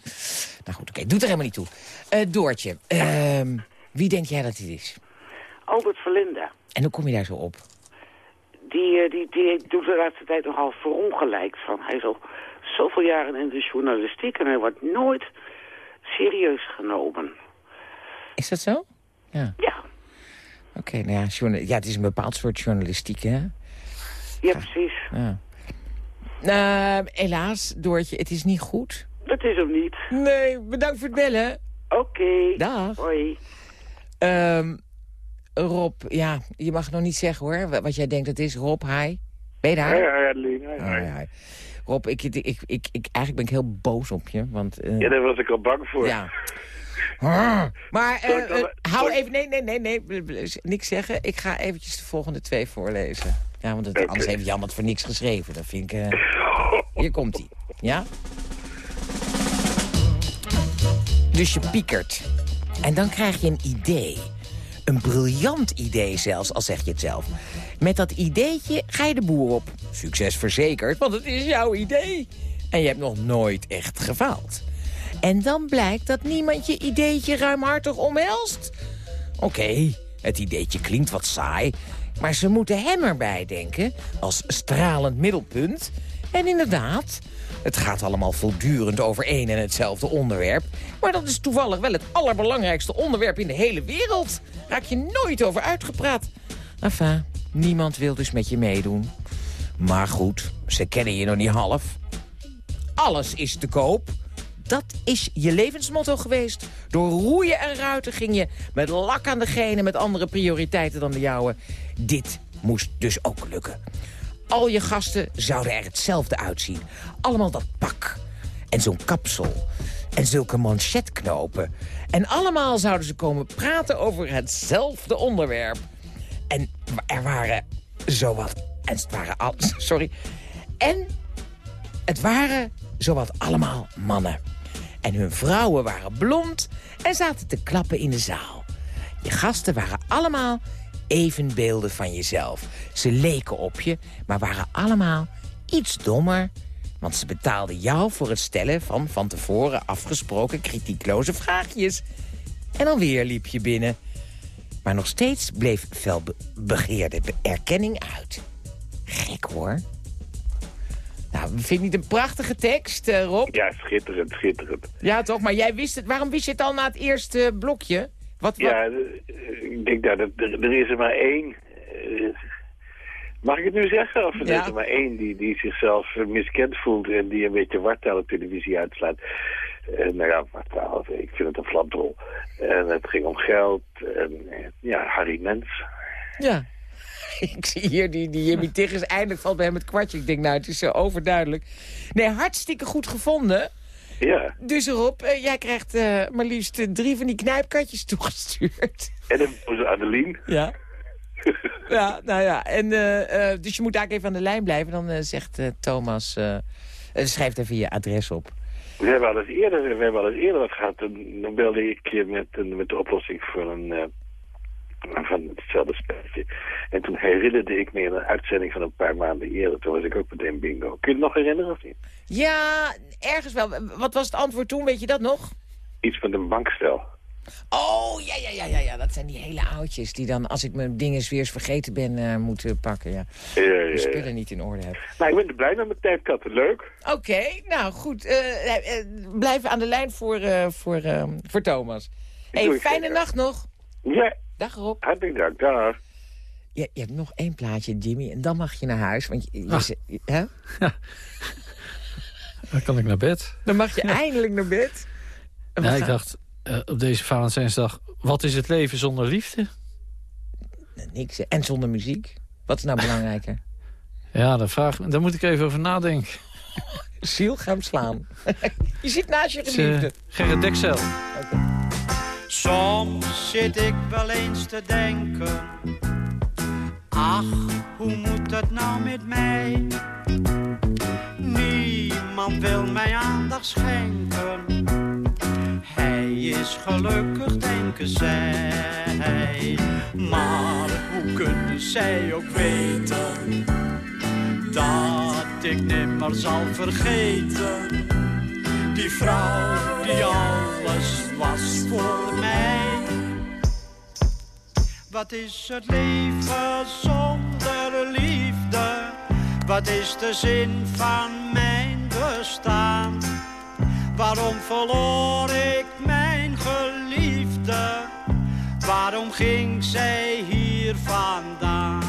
Nou goed, oké, doet er helemaal niet toe. Eh, Doortje, ehm, wie denk jij dat dit is? Albert Verlinde, En hoe kom je daar zo op? die, eh, die, die doet de laatste tijd nogal verongelijkt van. Hij is al zoveel jaren in de journalistiek en hij wordt nooit serieus genomen. Is dat zo? Ja. Ja. Oké, nou ja, ja, het is een bepaald soort journalistiek, hè? Ja, precies. Ja. Nou, helaas, Doortje, het is niet goed. Dat is hem niet. Nee, bedankt voor het bellen. Oké. Dag. Hoi. Ehm, Rob, ja, je mag nog niet zeggen hoor, wa- wat jij denkt het is. Rob, hi. Ben je daar? Ja, ja, Adeline, hi. Rob, ik, ik, ik, ik, eigenlijk ben ik heel boos op je, want... eh, Ja, daar was ik al bang voor. Ja. Maar eh, eh, hou even... Nee, nee, nee, nee. Niks zeggen. Ik ga eventjes de volgende twee voorlezen. Ja, want het, anders heeft Jan het voor niks geschreven. Dat vind ik... eh, Hier komt hij. Ja? Dus je piekert. En dan krijg je een idee. Een briljant idee zelfs, al zeg je het zelf. Met dat ideetje ga je de boer op. Succes verzekerd, want het is jouw idee. En je hebt nog nooit echt gefaald. En dan blijkt dat niemand je ideetje ruimhartig omhelst. Oké, het ideetje klinkt wat saai, maar ze moeten hem erbij denken als stralend middelpunt. En inderdaad, het gaat allemaal voortdurend over één en hetzelfde onderwerp. Maar dat is toevallig wel het allerbelangrijkste onderwerp in de hele wereld. Raak je nooit over uitgepraat. Enfin, niemand wil dus met je meedoen. Maar goed, ze kennen je nog niet half. Alles is te koop. Dat is je levensmotto geweest. Door roeien en ruiten ging je met lak aan de genen... met andere prioriteiten dan de jouwe. Dit moest dus ook lukken. Al je gasten zouden er hetzelfde uitzien. Allemaal dat pak. En zo'n kapsel. En zulke manchetknopen. En allemaal zouden ze komen praten over hetzelfde onderwerp. En er waren zowat... En het waren al... Sorry. En het waren zowat allemaal mannen. En hun vrouwen waren blond en zaten te klappen in de zaal. Je gasten waren allemaal evenbeelden van jezelf. Ze leken op je, maar waren allemaal iets dommer... want ze betaalden jou voor het stellen van van tevoren afgesproken kritiekloze vraagjes. En alweer liep je binnen. Maar nog steeds bleef felbegeerde erkenning uit. Gek hoor. Nou, vind je niet een prachtige tekst, eh, Rob? Ja, schitterend, schitterend. Ja, toch? Maar jij wist het. Waarom wist je het al na het eerste blokje? Wat, wat? Ja, eh, ik denk dat het, er, is er maar één. eh, Mag ik het nu zeggen? Of er Ja. is er maar één die, die zichzelf miskend voelt en die een beetje wartaal op televisie uitslaat. En nou ja, wartaal, ik vind het een flapdrol. En het ging om geld en ja, Harry Mens. Ja. Ik zie hier die, die Jimmy Tiggers eindelijk valt bij hem het kwartje. Ik denk, nou, het is zo overduidelijk. Nee, hartstikke goed gevonden. Ja, Dus Rob, eh, jij krijgt eh, maar liefst eh, drie van die knijpkatjes toegestuurd. en een boze Adeline. Ja. Ja, nou ja. En, dus je moet daar even aan de lijn blijven. Dan zegt Thomas, schrijf even je adres op. We hebben al eens eerder, we hebben al eens eerder wat gehad. Toen dan belde ik je met, met de oplossing voor een, van hetzelfde spelletje. En toen herinnerde ik me een uitzending van een paar maanden eerder. Toen was ik ook meteen bingo. Kun je het nog herinneren of niet? Ja, ergens wel. Wat was het antwoord toen? Weet je dat nog? Iets met een bankstel. Oh, ja, ja, ja, ja, ja. Dat zijn die hele oudjes die dan, als ik mijn dingen weer eens vergeten ben, eh, moeten pakken. Ja. Ja, ja, De spullen niet in orde heb. Nou, ik ben er blij met mijn tijdkatten. Leuk. Oké, nou goed. eh, blijf aan de lijn voor, voor, voor Thomas. hey, fijne zeker. nacht nog. Ja, Dag Rob. hartelijk dank. Dag. Je, je hebt nog één plaatje, Jimmy, en dan mag je naar huis. Want je, je Ah. hè? Dan kan ik naar bed. Dan mag je eindelijk naar bed. Ja, ik dacht eh, op deze Valentijnsdag... wat is het leven zonder liefde? Niks. hè. En zonder muziek. Wat is nou belangrijker? Ja, daar, vraag, daar moet ik even over nadenken. Ziel, ga hem slaan. je zit naast je geliefde. eh, Gerrit Deksel. Soms zit ik wel eens te denken. Ach, hoe moet het nou met mij? Niemand wil mij aandacht schenken. Hij is gelukkig, denken zij. Maar hoe kunnen zij ook weten dat ik nimmer zal vergeten? Die vrouw die alles was voor mij. Wat is het leven zonder liefde? Wat is de zin van mijn bestaan? Waarom verloor ik mijn geliefde? Waarom ging zij hier vandaan?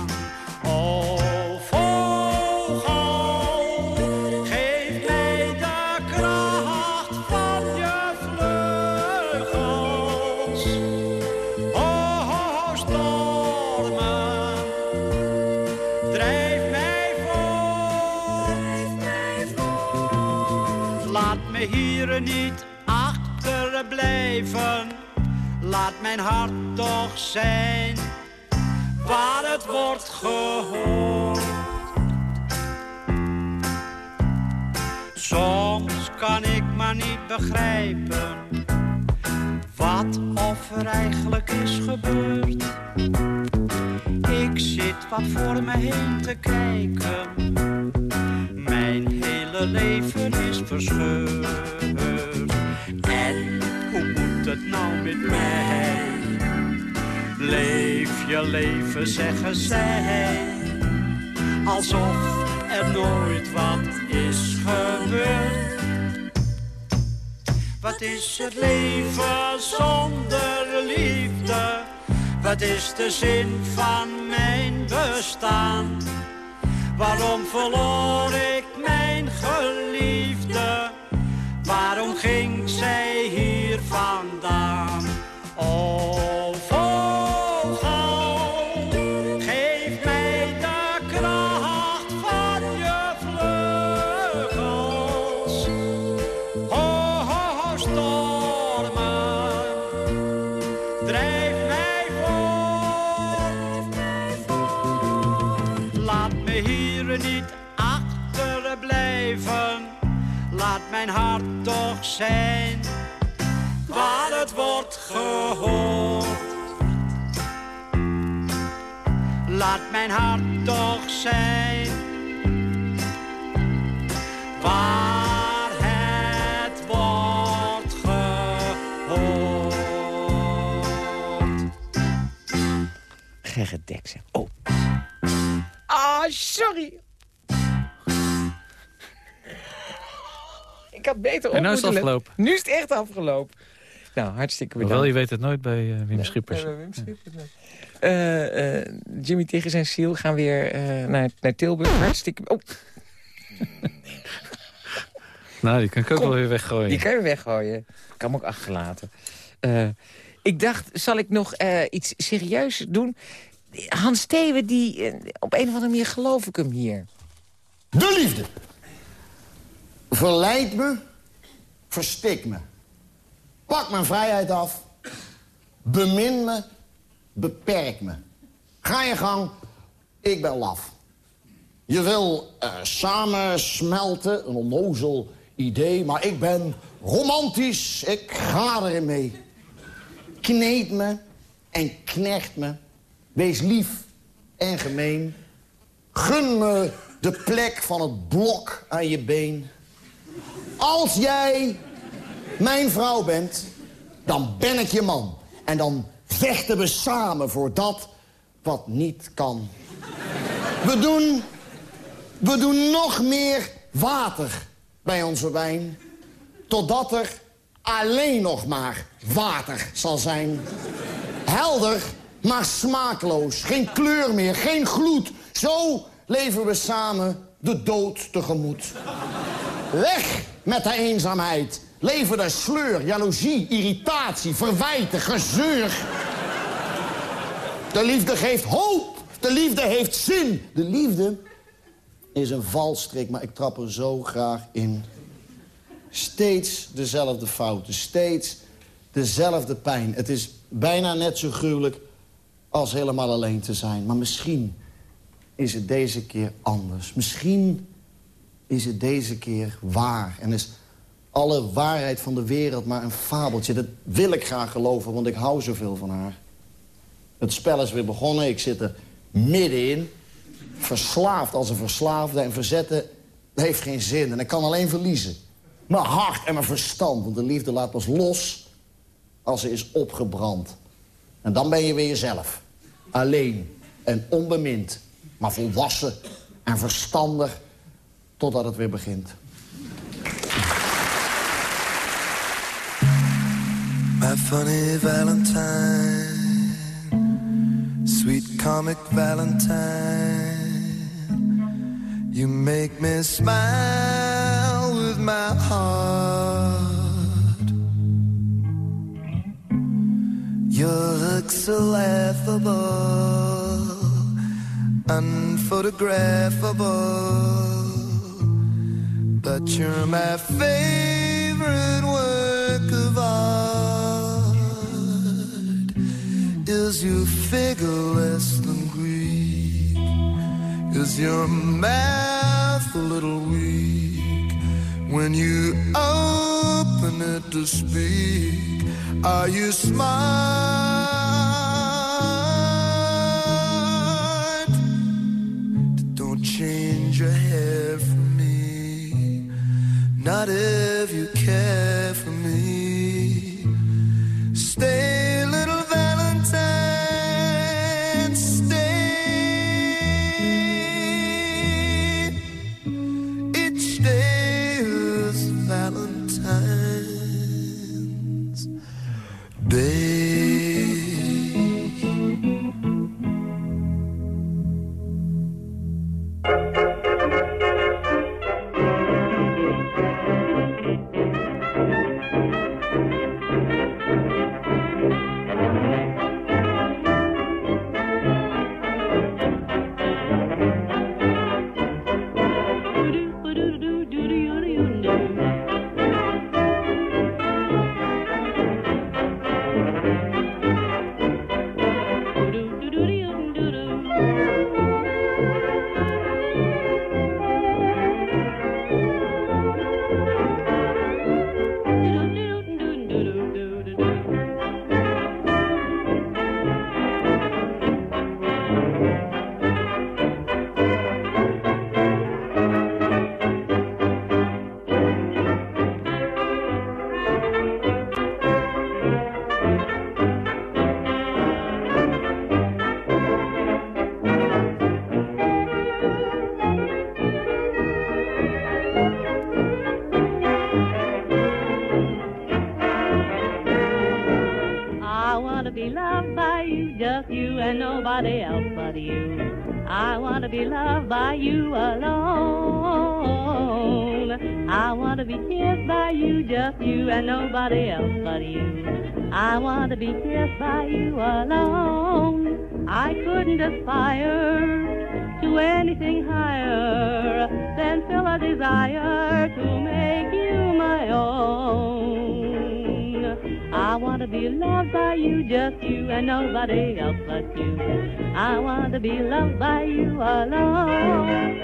Mijn hart toch zijn waar het wordt gehoord. Soms kan ik maar niet begrijpen wat of er eigenlijk is gebeurd. Ik zit wat voor me heen te kijken. Mijn hele leven is verscheurd. Het nou met mij? Leef je leven, zeggen zij. Alsof er nooit wat is gebeurd. Wat is het leven zonder liefde? Wat is de zin van mijn bestaan? Waarom verloor ik mijn geliefde? Waarom ging zij hier? all. Gehoord. Laat mijn hart toch zijn waar het wordt gehoord. Gerrit Deksen. Oh. Ah, sorry. Ik had beter op En nou is het afgelopen. Nu is het echt afgelopen. Nou, hartstikke bedankt. Hoewel, je weet het nooit bij eh, Wim Nee, Schippers. bij Wim Schippers, nee. Eh, eh, Jimmy tegen zijn ziel gaan weer eh, naar, naar Tilburg. Hartstikke... Oh, Nou, die kan ik ook Kom. wel weer weggooien. die kan je weggooien. Ik kan hem ook achterlaten. Eh, ik dacht, zal ik nog eh, iets serieus doen? Hans Thewe, die, op een of andere manier geloof ik hem hier. De liefde. Verleid me, verstik me. Pak mijn vrijheid af. Bemin me, beperk me. Ga je gang, ik ben laf. Je wil eh, samensmelten, een onnozel idee... maar ik ben romantisch, ik ga erin mee. Kneed me en knecht me. Wees lief en gemeen. Gun me de plek van het blok aan je been. Als jij mijn vrouw bent, dan ben ik je man. En dan vechten we samen voor dat wat niet kan. We doen, we doen nog meer water bij onze wijn. Totdat er alleen nog maar water zal zijn. Helder, maar smaakloos. Geen kleur meer, geen gloed. Zo leven we samen de dood tegemoet. Weg met de eenzaamheid. Leven de sleur, jaloezie, irritatie, verwijten, gezeur. De liefde geeft hoop. De liefde heeft zin. De liefde is een valstrik, maar ik trap er zo graag in. Steeds dezelfde fouten, steeds dezelfde pijn. Het is bijna net zo gruwelijk als helemaal alleen te zijn. Maar misschien is het deze keer anders. Misschien is het deze keer waar. En is alle waarheid van de wereld maar een fabeltje. Dat wil ik graag geloven, want ik hou zoveel van haar. Het spel is weer begonnen, ik zit er middenin. Verslaafd als een verslaafde en verzetten heeft geen zin. En ik kan alleen verliezen. Mijn hart en mijn verstand, want de liefde laat pas los als ze is opgebrand. En dan ben je weer jezelf. Alleen en onbemind, maar volwassen en verstandig totdat het weer begint. My funny Valentine, sweet comic Valentine. You make me smile with my heart. Your looks so laughable, unphotographable. But you're my favorite work Is your figure less than Greek? Is your mouth a little weak when you open it to speak? Are you smart? Don't change your hair for me. Not if you care for me. Stay, I want to be kissed by you alone. I couldn't aspire to anything higher than feel a desire to make you my own. I want to be loved by you, just you and nobody else but you. I want to be loved by you alone.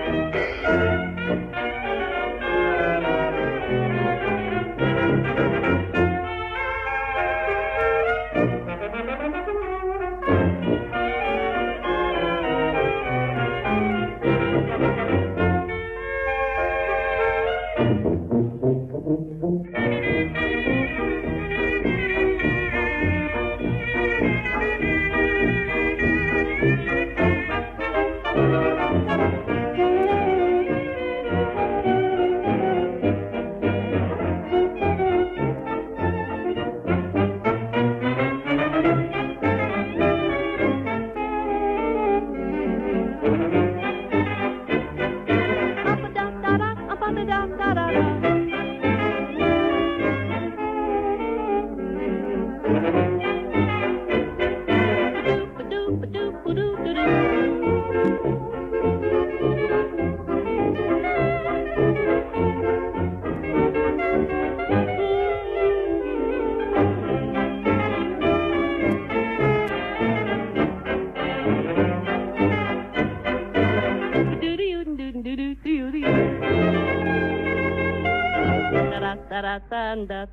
De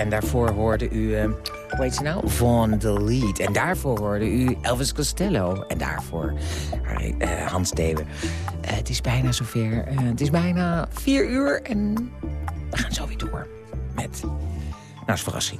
En daarvoor hoorde u, eh, hoe heet ze nou? Von the Lead. En daarvoor hoorde u Elvis Costello. En daarvoor eh, Hans Deeuwen. Eh, het is bijna zover. Het is bijna vier uur en we gaan zo weer door met... Nou, is verrassing.